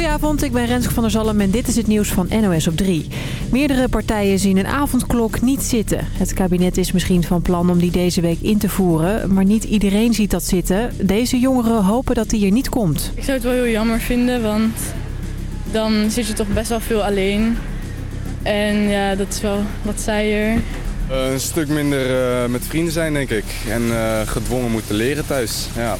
Goedenavond, ik ben Renske van der Zalm en dit is het nieuws van NOS op 3. Meerdere partijen zien een avondklok niet zitten. Het kabinet is misschien van plan om die deze week in te voeren, maar niet iedereen ziet dat zitten. Deze jongeren hopen dat die er niet komt. Ik zou het wel heel jammer vinden, want dan zit je toch best wel veel alleen. En ja, dat is wel wat saaier. Uh, een stuk minder uh, met vrienden zijn, denk ik. En uh, gedwongen moeten leren thuis, ja.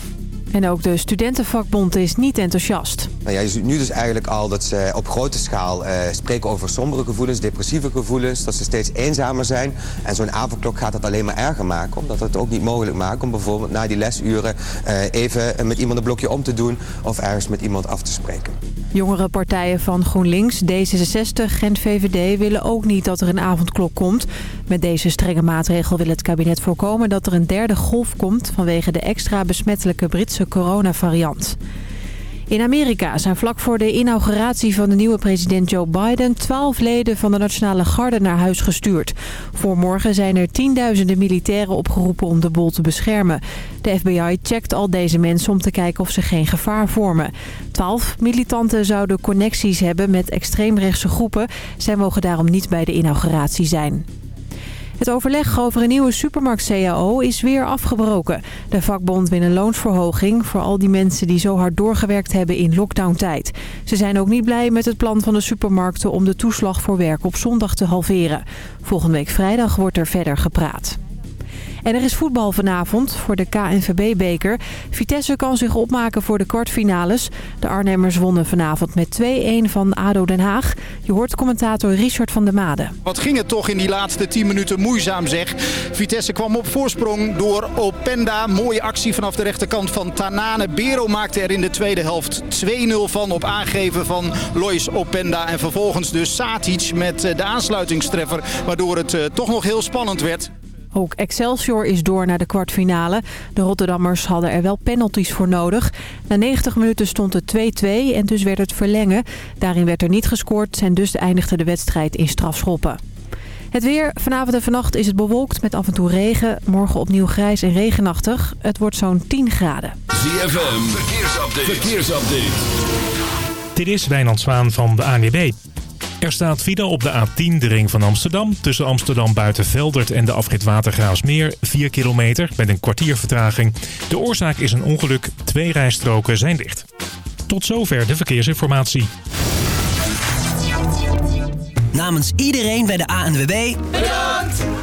En ook de studentenvakbond is niet enthousiast. Nou ja, je ziet nu dus eigenlijk al dat ze op grote schaal uh, spreken over sombere gevoelens, depressieve gevoelens. Dat ze steeds eenzamer zijn. En zo'n avondklok gaat dat alleen maar erger maken. Omdat het ook niet mogelijk maakt om bijvoorbeeld na die lesuren uh, even met iemand een blokje om te doen. Of ergens met iemand af te spreken. Jongere partijen van GroenLinks, D66 en VVD willen ook niet dat er een avondklok komt. Met deze strenge maatregel wil het kabinet voorkomen dat er een derde golf komt vanwege de extra besmettelijke Britse coronavariant. In Amerika zijn vlak voor de inauguratie van de nieuwe president Joe Biden... twaalf leden van de Nationale Garde naar huis gestuurd. Voor morgen zijn er tienduizenden militairen opgeroepen om de bol te beschermen. De FBI checkt al deze mensen om te kijken of ze geen gevaar vormen. Twaalf militanten zouden connecties hebben met extreemrechtse groepen. Zij mogen daarom niet bij de inauguratie zijn. Het overleg over een nieuwe supermarkt-CAO is weer afgebroken. De vakbond wil een loonsverhoging voor al die mensen die zo hard doorgewerkt hebben in lockdowntijd. Ze zijn ook niet blij met het plan van de supermarkten om de toeslag voor werk op zondag te halveren. Volgende week vrijdag wordt er verder gepraat. En er is voetbal vanavond voor de KNVB-beker. Vitesse kan zich opmaken voor de kwartfinales. De Arnhemmers wonnen vanavond met 2-1 van ADO Den Haag. Je hoort commentator Richard van der Made. Wat ging het toch in die laatste 10 minuten moeizaam zeg. Vitesse kwam op voorsprong door Openda. Mooie actie vanaf de rechterkant van Tanane. Bero maakte er in de tweede helft 2-0 van op aangeven van Lois Openda. En vervolgens dus Satic met de aansluitingstreffer. Waardoor het toch nog heel spannend werd. Ook Excelsior is door naar de kwartfinale. De Rotterdammers hadden er wel penalties voor nodig. Na 90 minuten stond het 2-2 en dus werd het verlengen. Daarin werd er niet gescoord en dus eindigde de wedstrijd in strafschoppen. Het weer. Vanavond en vannacht is het bewolkt met af en toe regen. Morgen opnieuw grijs en regenachtig. Het wordt zo'n 10 graden. ZFM. Verkeersupdate. Verkeersupdate. Dit is Wijnand Zwaan van de ANWB. Er staat file op de A10, de ring van Amsterdam. Tussen Amsterdam Buitenveldert en de afrit Watergraafsmeer. 4 kilometer met een kwartier vertraging. De oorzaak is een ongeluk. Twee rijstroken zijn dicht. Tot zover de verkeersinformatie. Namens iedereen bij de ANWB... Bedankt!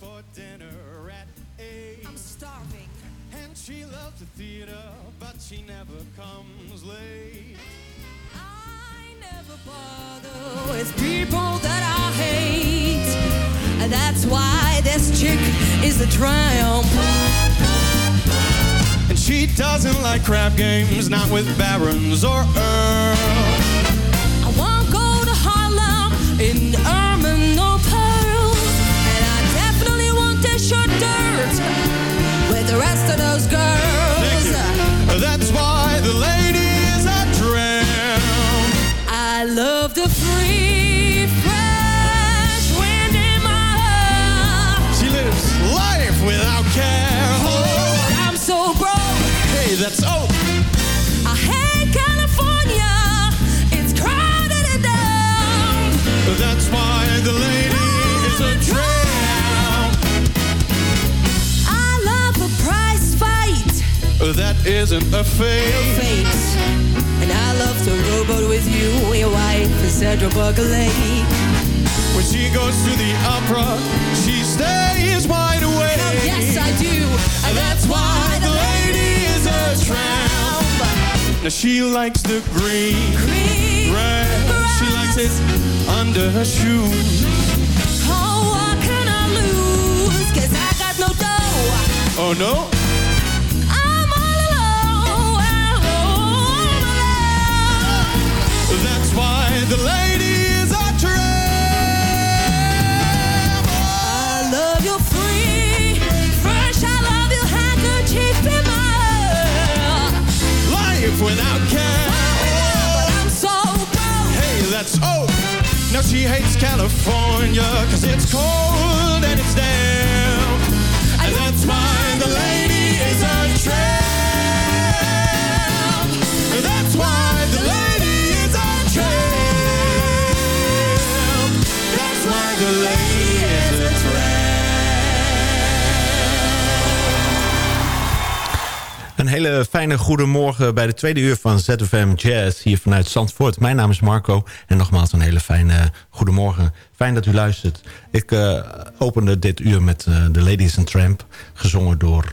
for dinner at eight. I'm starving. And she loves the theater, but she never comes late. I never bother with people that I hate. And that's why this chick is a triumph. And she doesn't like crap games, not with barons or earls. I won't go to Harlem in dish your dirt with the rest of those girls. That's why the ladies are drowned. I love the free fresh wind in my hair. She lives life without care. Oh, I'm so broke. Hey, that's oh. I hate California. It's crowded and down. That's why the lady That isn't a fate. Fate. And I love to rowboat with you, your wife, Sandra Buckley. When she goes to the opera, she stays wide awake. Oh, yes I do. And that's why the lady is a tramp. Now she likes the green, Green grass. She likes it under her shoes. Oh, what can I lose? Cause I got no dough. Oh no, without care. But I'm so broke. Hey, that's oh. Now she hates California cause it's cold and it's damp. And that's why the lady is a tramp. Hele fijne goedemorgen bij de tweede uur van ZFM Jazz hier vanuit Zandvoort. Mijn naam is Marco en nogmaals een hele fijne goedemorgen. Fijn dat u luistert. Ik eh, opende dit uur met uh, The Ladies and Tramp, gezongen door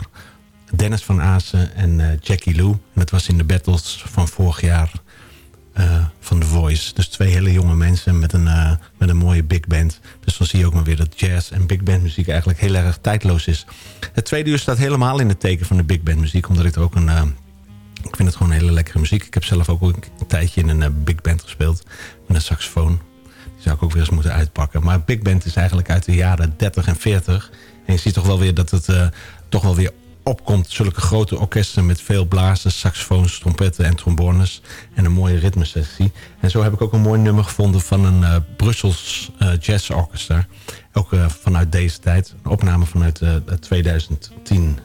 Dennis van Azen en uh, Jackie Lou. En dat was in de battles van vorig jaar van The Voice. Dus twee hele jonge mensen met een, met een mooie big band. Dus dan zie je ook maar weer dat jazz en big band muziek eigenlijk heel erg tijdloos is. Het tweede uur staat helemaal in het teken van de big band muziek. Omdat ik ook een... Uh, ik vind het gewoon hele lekkere muziek. Ik heb zelf ook een tijdje in een big band gespeeld. Met een saxofoon. Die zou ik ook weer eens moeten uitpakken. Maar big band is eigenlijk uit de jaren 30 en 40. En je ziet toch wel weer dat het toch wel weer opkomt. Zulke grote orkesten met veel blazen, saxofoons, trompetten en trombones. En een mooie ritmesessie. En zo heb ik ook een mooi nummer gevonden van een uh, Brussels eh, Jazz Orchestra. Ook eh, vanuit deze tijd. Een opname vanuit 2010.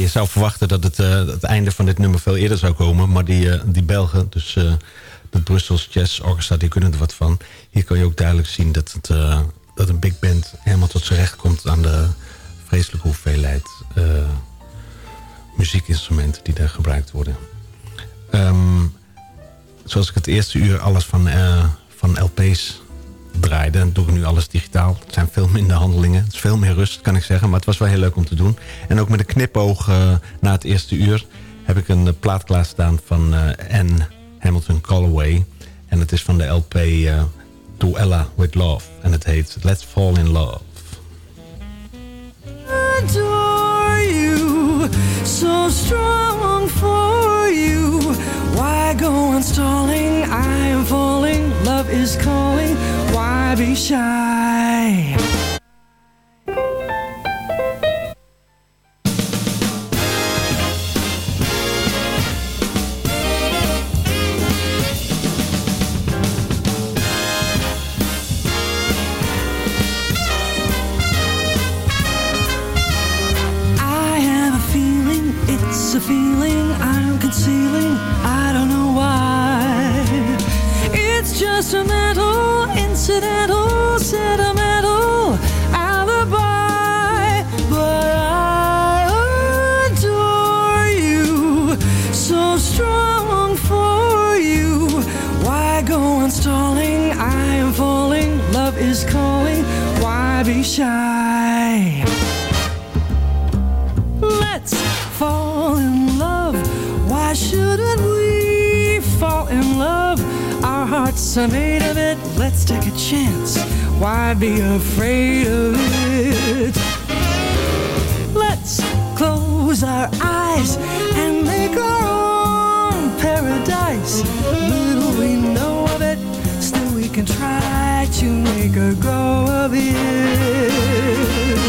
Je zou verwachten dat het, eh, het einde van dit nummer veel eerder zou komen. Maar die, eh, die Belgen, dus uh, de Brussels Jazz Orchestra, die kunnen er wat van. Hier kan je ook duidelijk zien dat, het, dat een big band helemaal tot zijn recht komt... aan de vreselijke hoeveelheid muziekinstrumenten die daar gebruikt worden. Ehm, zoals ik het eerste uur alles van, van LP's draaide. Dan doe ik nu alles digitaal. Het zijn veel minder handelingen. Het is veel meer rust, kan ik zeggen. Maar het was wel heel leuk om te doen. En ook met een knipoog uh, na het eerste uur... heb ik een uh, plaat klaarstaan van uh, Anne Hamilton Calloway. En het is van de LP Duella With Love. En het heet Let's Fall In Love. Adore you, so strong for you. Why go on stalling? I am falling, love is calling. Why be shy? I have a feeling, it's a feeling I'm concealing. It's just a mental, incidental, sentimental alibi. But I adore you, so strong for you. Why go on stalling? I am falling, love is calling. Why be shy? Hearts are made of it. Let's take a chance. Why be afraid of it? Let's close our eyes and make our own paradise. Little we know of it, still we can try to make a go of it.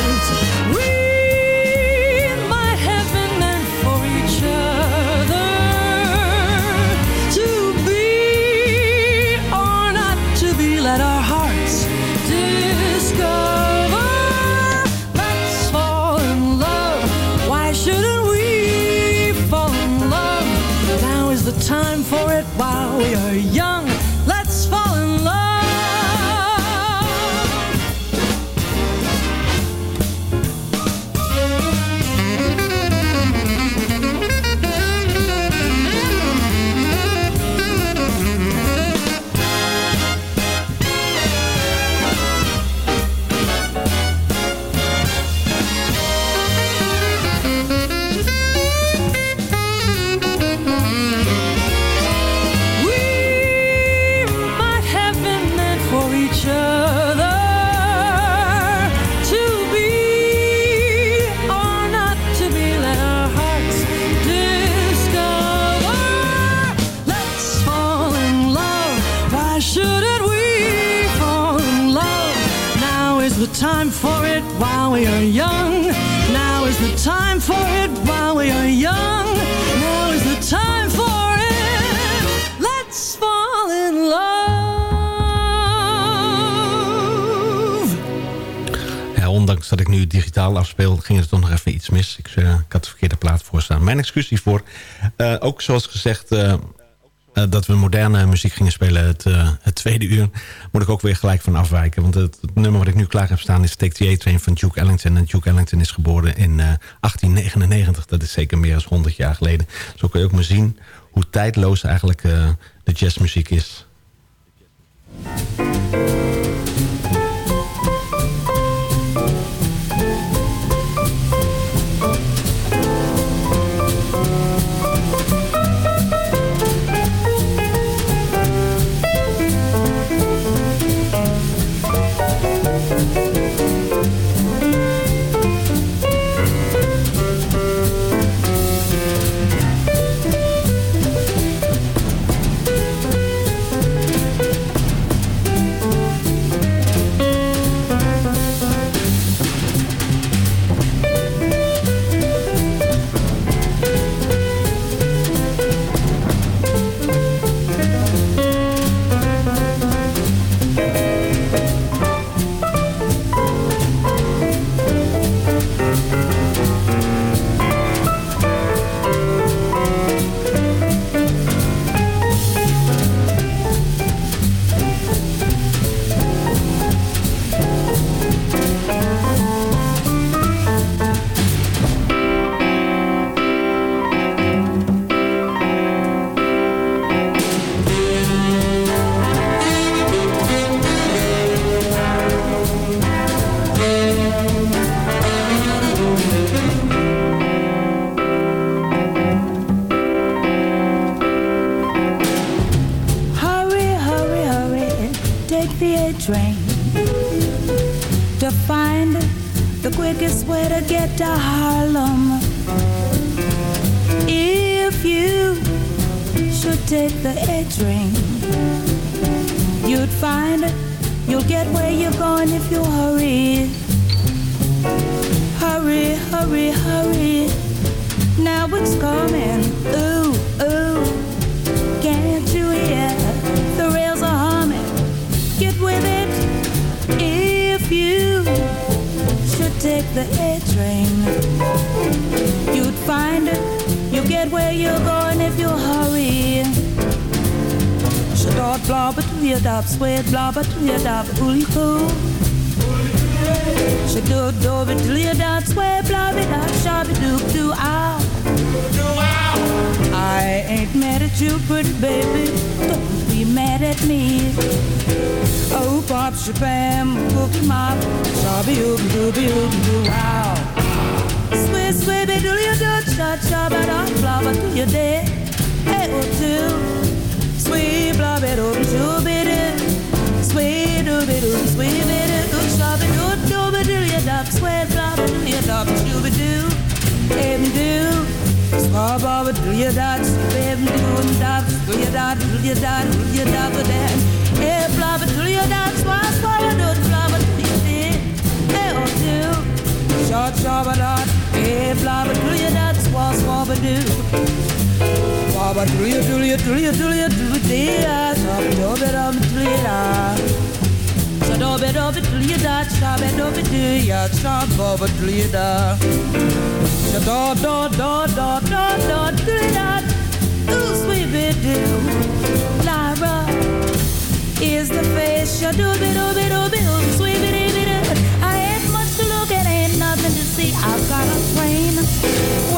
Ondanks dat ik nu digitaal afspeel, ging het toch nog even iets mis. Ik, eh, had de verkeerde plaat voor staan. Mijn excuus hiervoor. Eh, ook zoals gezegd, eh, dat we moderne muziek gingen spelen het, het tweede uur... moet ik ook weer gelijk van afwijken. Want het, nummer wat ik nu klaar heb staan is Take the A-Train van Duke Ellington. En Duke Ellington is geboren in eh, 1899. Dat is zeker meer dan 100 jaar geleden. Zo kun je ook maar zien hoe tijdloos eigenlijk de jazzmuziek is. Train to find the quickest way to get to Harlem. If you should take the A train, you'd find you'll get where you're going if you hurry. Hurry, hurry, hurry. Now it's coming. Ooh, ooh. Can't you hear? The A train. You'd find it. You get where you're going if you hurry. Shadot blobber to your dub, sweat blobber to your dub, ooly cool. Shadot dobber to your dub, sweat blobber dub, shabby doop doo ow. I ain't mad at you, pretty baby mad at me. Oh, Bob Shabam, Boogie Mop, Shabby Oob, Dooby oop, Doo Wow. Sway, sway, be dooley a doo, cha cha, ba da, flava to your day. Hey, oh, two. Sway, blah, be doo, doo, be doo. Sway, doo, be doo, sway, be doo, doo, shabby doo, doo, be dooley a doo, sway, blah, be dooley a doo, doo, be doo, eben doo. Swab over do your dot, baby, do dot, do your dot, do your dot, do your dot, but then, hey, blobber, do your dot, swab, swab, do blobber, do your did, hey, oh, do, short, short, dot, hey, blobber, do your dot, swab, swab, do, swab, do your, do your, do your, do your, do your, do your, do um, do ah. Do Dobe dobe till you die, shabe dobe do ya, shabe till you die. Ya do do do do do do till you. Ooh, sweet be do, Lyra is the face. Do be do be do be dobe, sweet be do be baby, I ain't much to look at, ain't nothing to see. I've got a brain.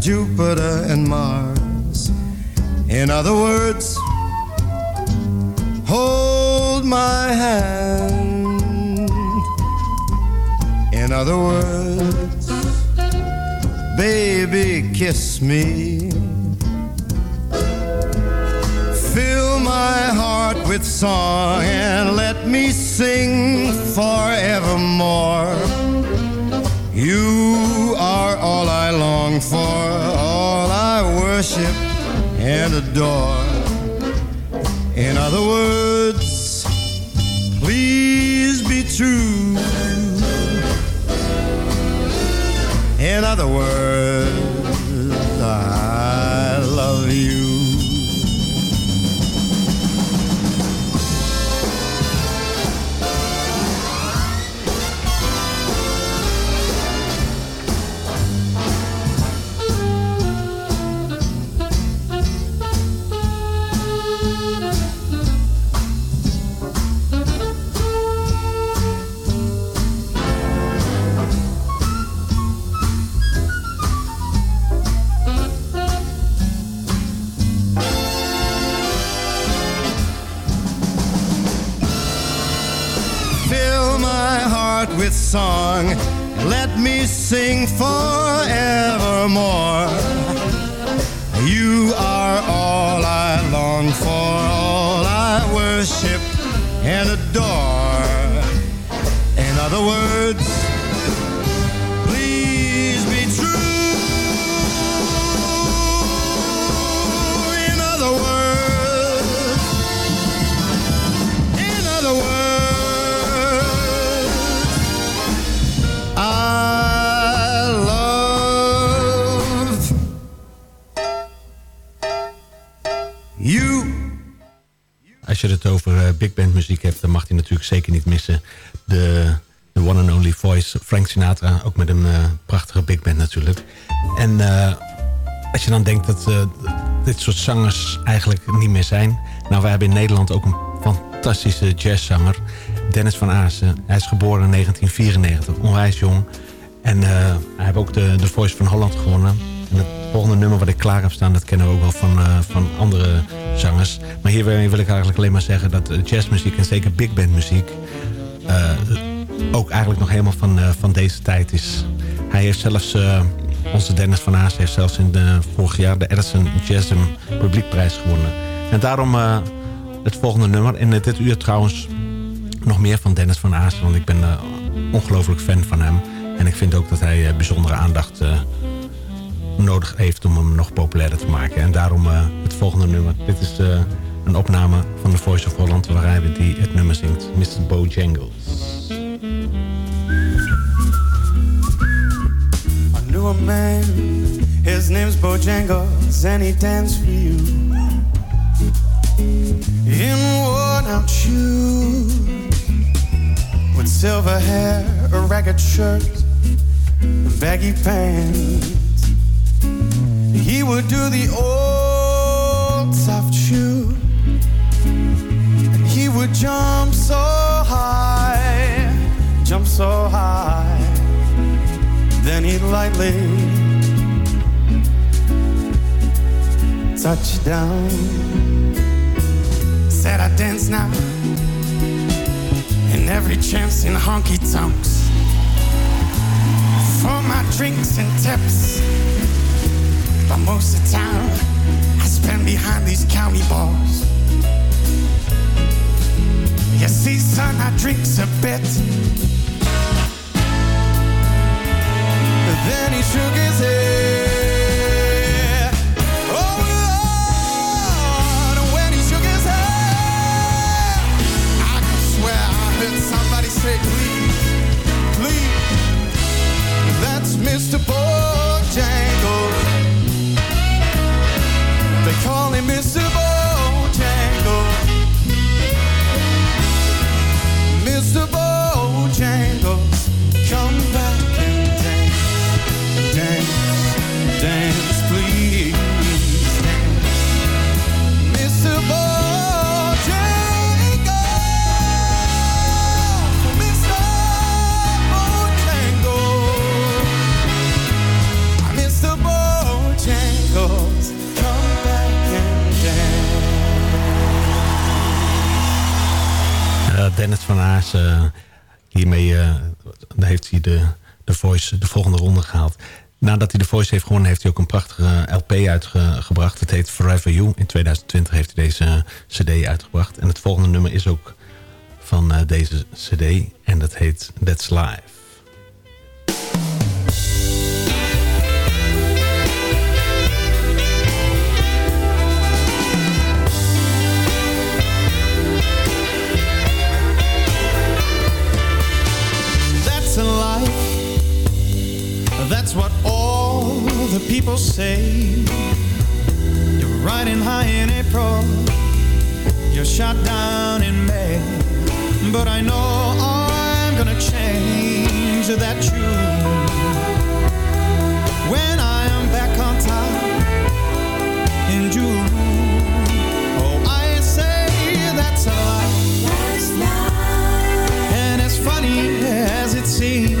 Jupiter and Mars. In other words, hold my hand. In other words, baby, kiss me. Fill my heart with song and let me sing forevermore. You are all I long for, all I worship and adore. In other words, please be true. In other words, zeker niet missen. De, de one and only voice, Frank Sinatra. Ook met een eh, prachtige big band natuurlijk. En eh, als je dan denkt dat eh, dit soort zangers eigenlijk niet meer zijn. Nou, wij hebben in Nederland ook een fantastische jazzzanger. Dennis van Aassen. Hij is geboren in 1994, onwijs jong. En hij heeft ook de, de Voice van Holland gewonnen. En het volgende nummer wat ik klaar heb staan... dat kennen we ook wel van, van andere Maar hier wil ik eigenlijk alleen maar zeggen... dat eh, jazzmuziek en zeker big band muziek... eh, ook eigenlijk nog helemaal van, eh, van deze tijd is. Hij heeft zelfs... onze Dennis van Aas heeft zelfs in vorig jaar... de Edison Jazzum Publiekprijs gewonnen. En daarom het volgende nummer. In dit uur trouwens nog meer van Dennis van Aas. Want ik ben ongelooflijk fan van hem. En ik vind ook dat hij bijzondere aandacht nodig heeft om hem nog populairder te maken. En daarom eh, het volgende nummer. Dit is eh, een opname van The Voice of Holland... waar hij die het nummer zingt. Mr. Bojangles. I knew a man, his name's Bojangles, and he danced for you. In worn out shoes, with silver hair, a ragged shirt, baggy pants. He would do the old soft shoe. He would jump so high, jump so high. Then he'd lightly touch down. Said I dance now in every chance in honky tonks. For my drinks and tips. But most of the time, I spend behind these county bars. You see, son, I drinks a bit. Then he shook his head. Oh, Lord, when he shook his head, I could swear I heard somebody say, please, please. That's Mr. Bojangles. me soon eh, hiermee eh, heeft hij de, de Voice de volgende ronde gehaald. Nadat hij de Voice heeft gewonnen, heeft hij ook een prachtige LP uitgebracht. Het heet Forever You. In 2020 heeft hij deze cd uitgebracht. En het volgende nummer is ook van eh, deze cd. En dat heet That's Life. That's what all the people say. You're riding high in April. You're shot down in May. But I know I'm gonna change that tune. When I am back on top in June. Oh, I say that's a life. And as funny as it seems,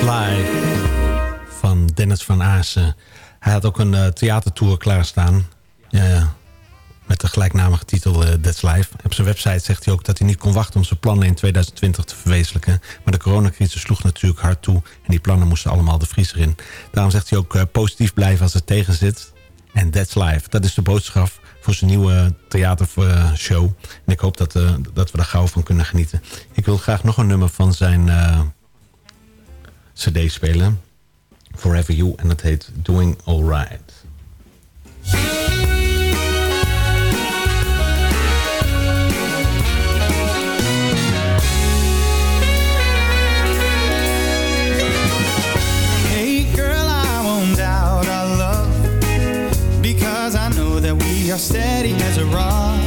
Life van Dennis van Aassen. Hij had ook een uh, theatertour klaarstaan. Met de gelijknamige titel uh, That's Life. Op zijn website zegt hij ook dat hij niet kon wachten om zijn plannen in 2020 te verwezenlijken. Maar de coronacrisis sloeg natuurlijk hard toe. En die plannen moesten allemaal de vriezer in. Daarom zegt hij ook positief blijven als het tegen zit. En That's Life. Dat is de boodschap voor zijn nieuwe theatershow. En ik hoop dat, dat we daar gauw van kunnen genieten. Ik wil graag nog een nummer van zijn cd spelen. Forever You. En dat heet Doing Alright. Hey girl, I won't doubt our love Because I know that we are steady as a rock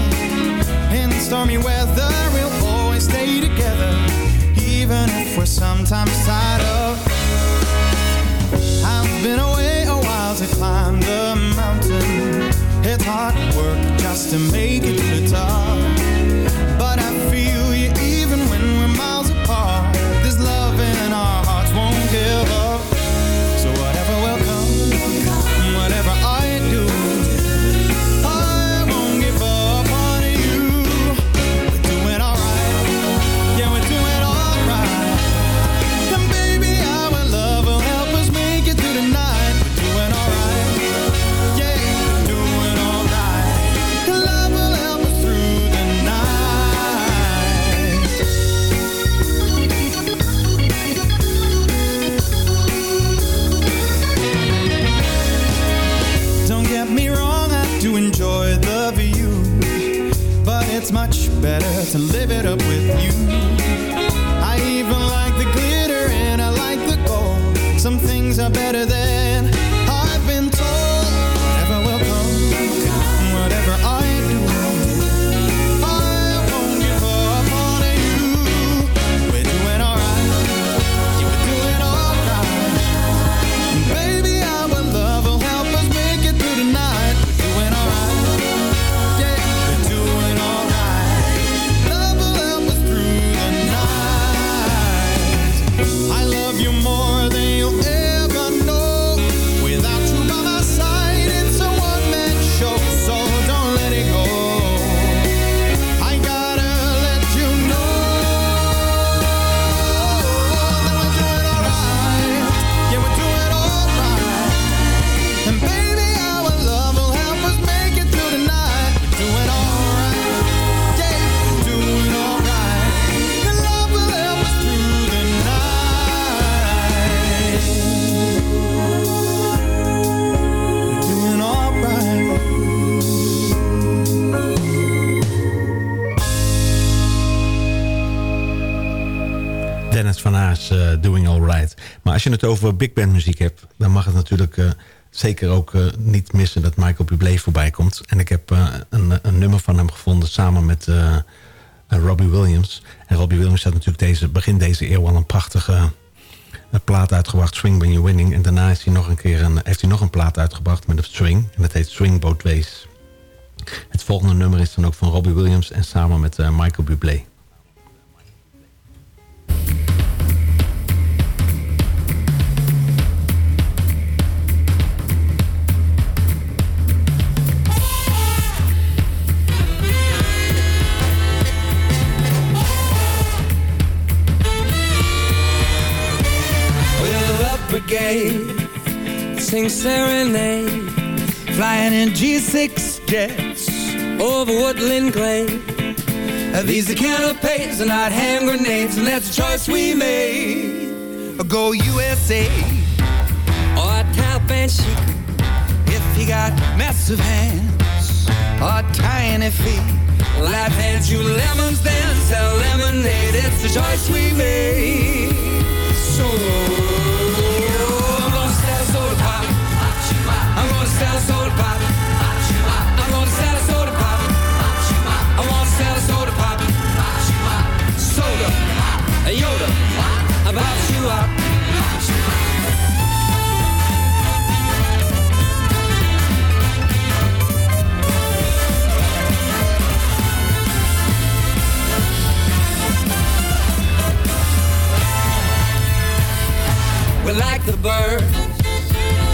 In stormy weather, we're sometimes tired of. I've been away a while to climb the mountain. It's hard work just to make it to the top je het over big band muziek hebt... dan mag het natuurlijk uh, zeker ook uh, niet missen dat Michael Bublé voorbij komt. En ik heb een, een, nummer van hem gevonden samen met Robbie Williams. En Robbie Williams had natuurlijk deze, begin deze eeuw al een prachtige plaat uitgebracht... Swing When You're Winning. En daarna nog een keer een, heeft hij nog een plaat uitgebracht met een swing. En dat heet Swing Both Ways. Het volgende nummer is dan ook van Robbie Williams... en samen met Michael Bublé. Brigade sing serenade. Flying in G6 jets over woodland glade these are canopies and not hand grenades and that's a choice we made. Go USA or tap and chic if you got massive hands. Or tiny feet life hands you lemons then sell lemonade it's the choice we made. So like the bird.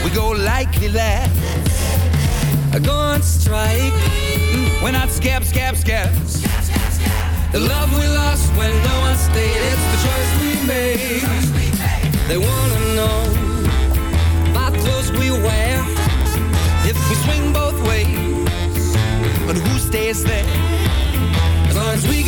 We go like that are going to strike. Mm, We're not scab, scab, scabs. The love we lost when no one stayed, it's the choice we made. They wanna know about clothes we wear. If we swing both ways, but who stays there? As long as we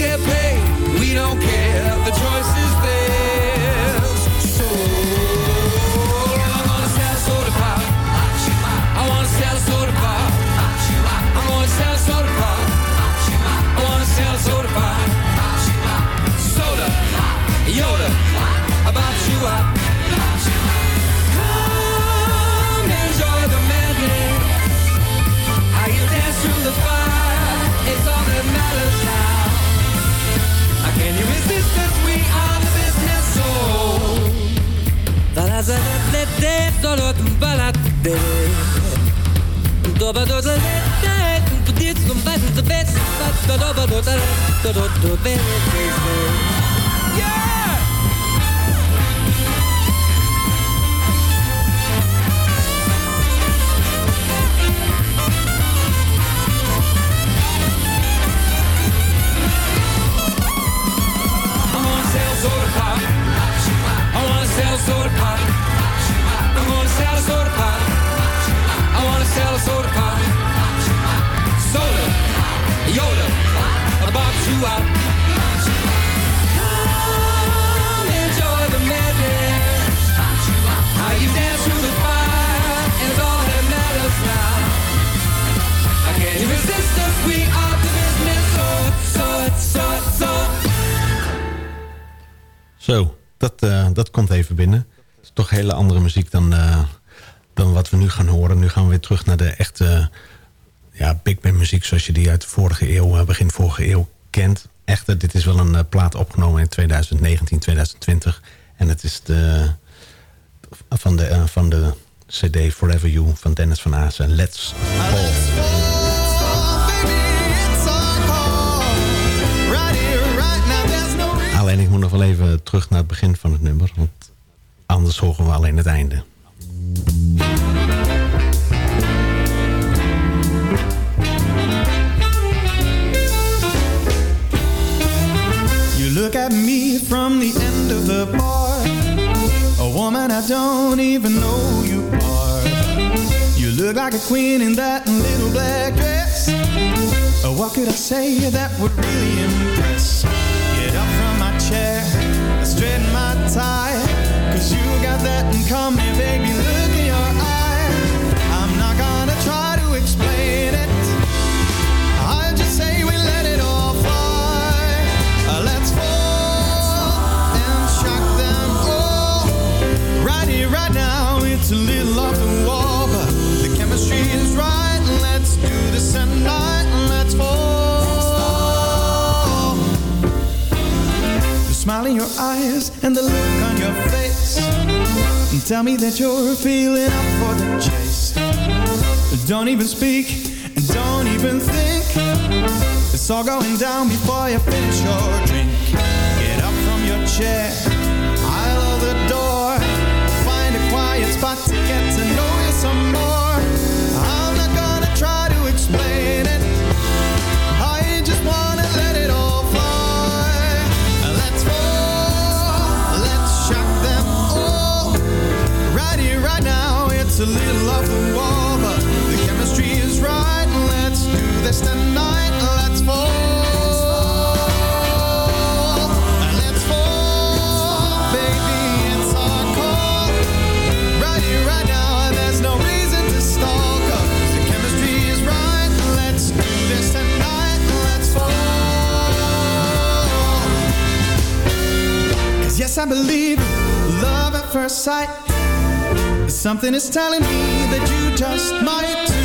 Yeah! Zo, dat, eh, dat komt even binnen. Het is toch hele andere muziek dan, eh, dan wat we nu gaan horen. Nu gaan we weer terug naar de echte ja, big band muziek... zoals je die uit de vorige eeuw, eh, begin vorige eeuw kent. Echte, dit is wel een eh, plaat opgenomen in 2019, 2020. En het is de, van, de, eh, van de cd Forever You van Dennis van Aasen. Let's Fall. Alleen ik moet nog wel even terug naar het begin van het nummer. Want anders horen we alleen het einde. From the end of the bar. A woman I don't even know you are. You look like a queen in that little black dress. Oh, What could I say that would really impress? Get up from my chair, straighten my tie Cause you got that in common, baby, smile in your eyes And the look on your face. And Tell me that you're feeling up for the chase. Don't even speak And don't even think. It's all going down before you finish your drink. Get up from your chair I'll of the door. Find a quiet spot to get to know you some more. I'm not gonna try to explain It's a little off the Something is telling me that you just might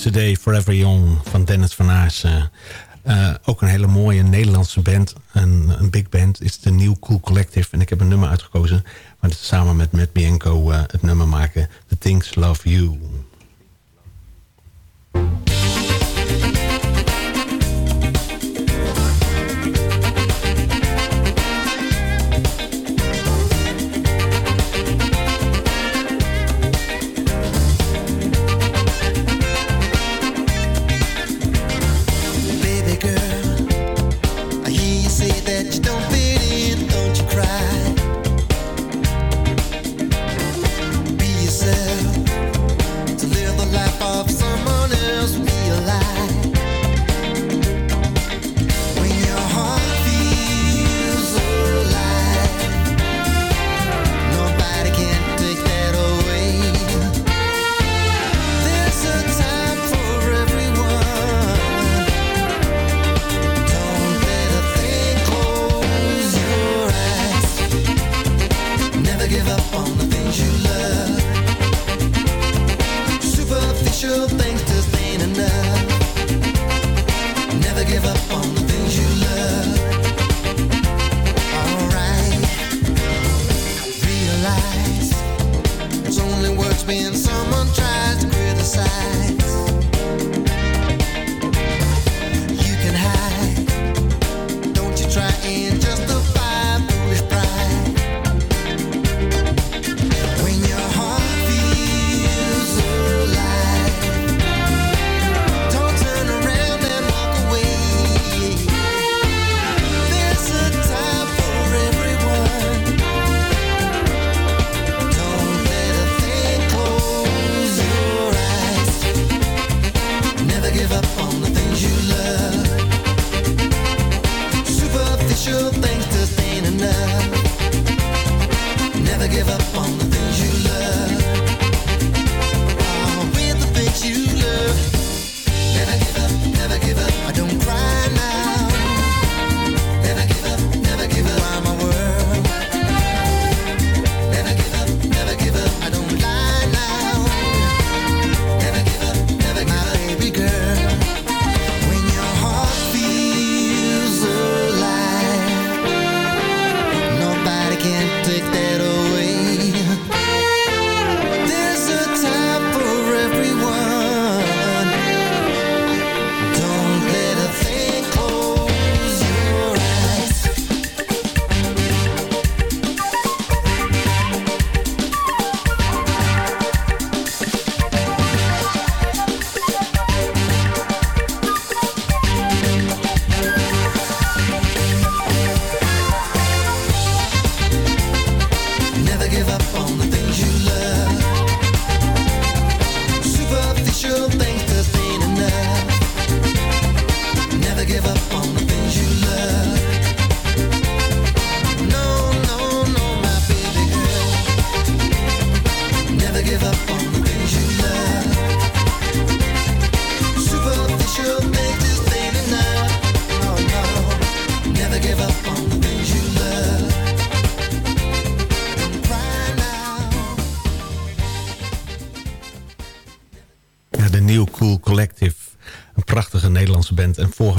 cd Forever Young van Dennis van Aarsen. Uh, ook een hele mooie Nederlandse band, een, een big band, is de New Cool Collective. En ik heb een nummer uitgekozen, waar ze samen met Matt Bianco uh, het nummer maken. The Things Love You.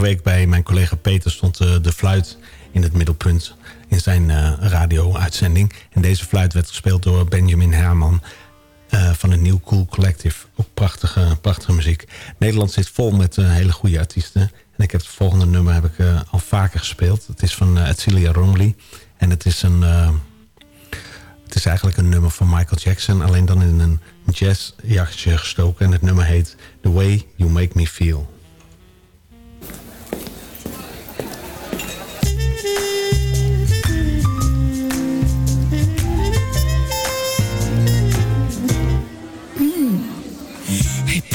Vorige week bij mijn collega Peter stond eh, de fluit in het middelpunt in zijn eh, radio-uitzending. En deze fluit werd gespeeld door Benjamin Herman eh, van het New Cool Collective. Ook prachtige, prachtige muziek. Nederland zit vol met hele goede artiesten. En ik heb het volgende nummer heb ik, al vaker gespeeld. Het is van Celia Romley. En het is een... het is eigenlijk een nummer van Michael Jackson, alleen dan in een jazzjachtje gestoken. En het nummer heet The Way You Make Me Feel.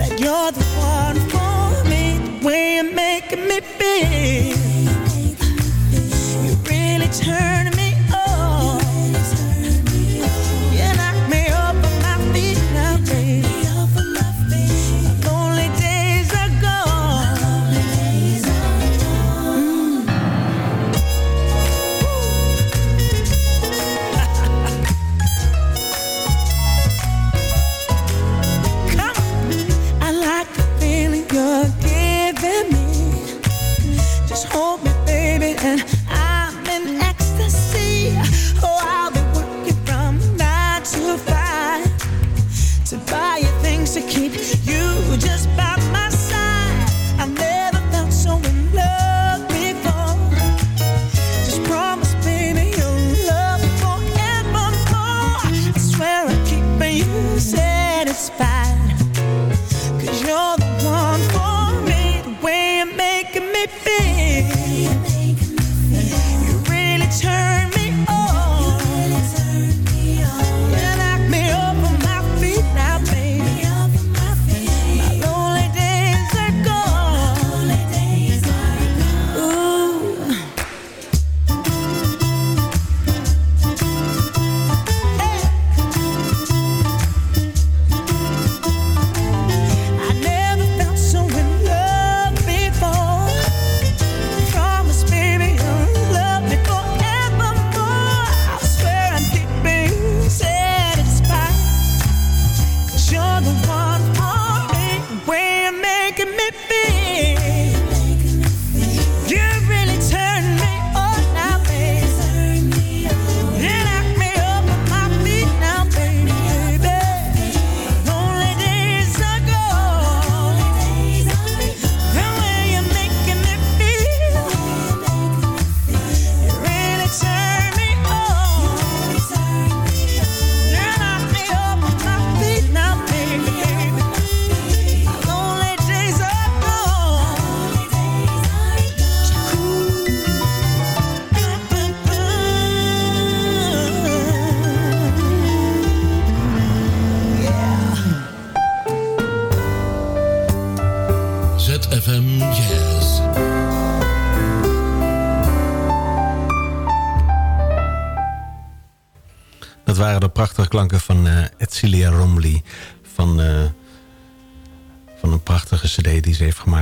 that you're the one for me. The way you're making me feel, you really turn.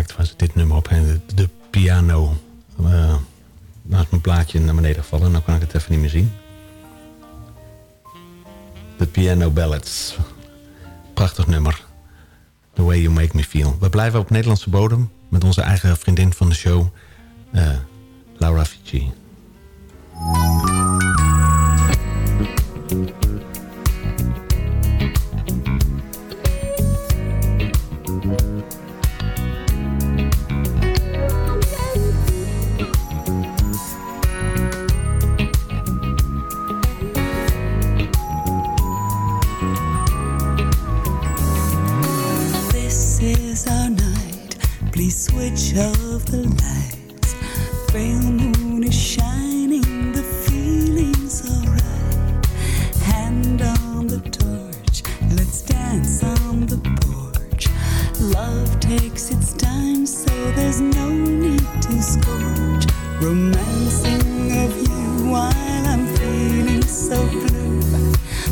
Ze dit nummer op de, piano. Uh, mijn plaatje naar beneden gevallen. Nou kan ik het even niet meer zien. De Piano Ballads. Prachtig nummer. The Way You Make Me Feel. We blijven op Nederlandse bodem. Met onze eigen vriendin van de show. Uh, Laura Fici. Switch the lights. Moon is shining. The feeling's alright. Hand on the torch. Let's dance on the porch. Love takes its time, so there's no need to scorch. Romancing of you while I'm feeling so blue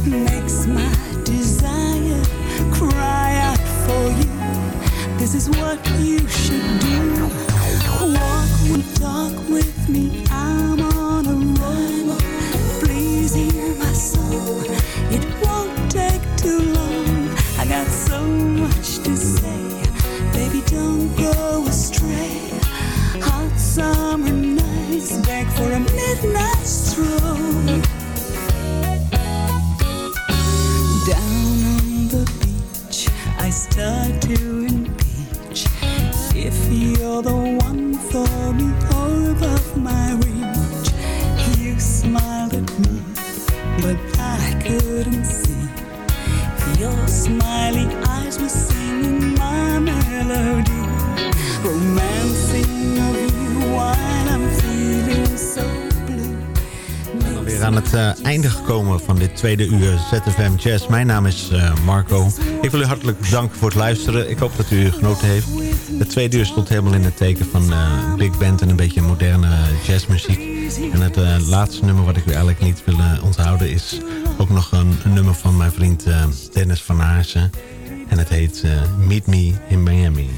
makes my desire cry out for you. This is what see. Your smiley eyes were singing my melody, romancing while I'm feeling so blue. Weer aan het uh, einde gekomen van dit tweede uur ZFM Jazz. Mijn naam is uh, Marco. Ik wil u hartelijk bedanken voor het luisteren. Ik hoop dat u genoten heeft. Het tweede uur stond helemaal in het teken van uh, big band en een beetje moderne jazzmuziek. En het laatste nummer wat ik u eigenlijk niet wil onthouden is ook nog een, nummer van mijn vriend Dennis van Aarsen. En het heet Meet Me in Miami.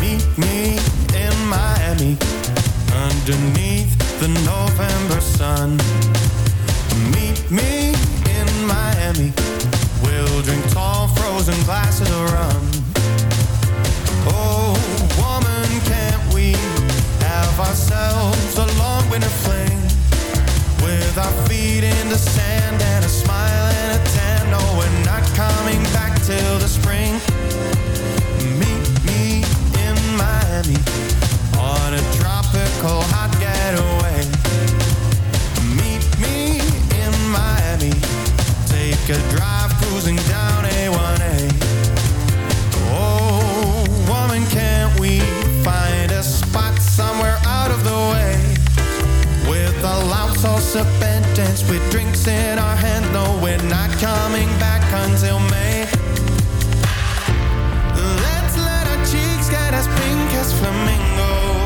Meet me in Miami underneath the November sun. Meet me in Miami. We'll drink tall frozen glasses of rum. Oh, woman, can't we have ourselves a long winter fling? With our feet in the sand and a smile and a tan. No, we're not coming back till the spring. Meet me in Miami on a tropical hot getaway. Meet me in Miami. Take a drive down A1A. Oh, woman, can't we find a spot somewhere out of the way? With a loud salsa band dance with drinks in our hand. No, we're not coming back until May. Let's let our cheeks get as pink as flamingos.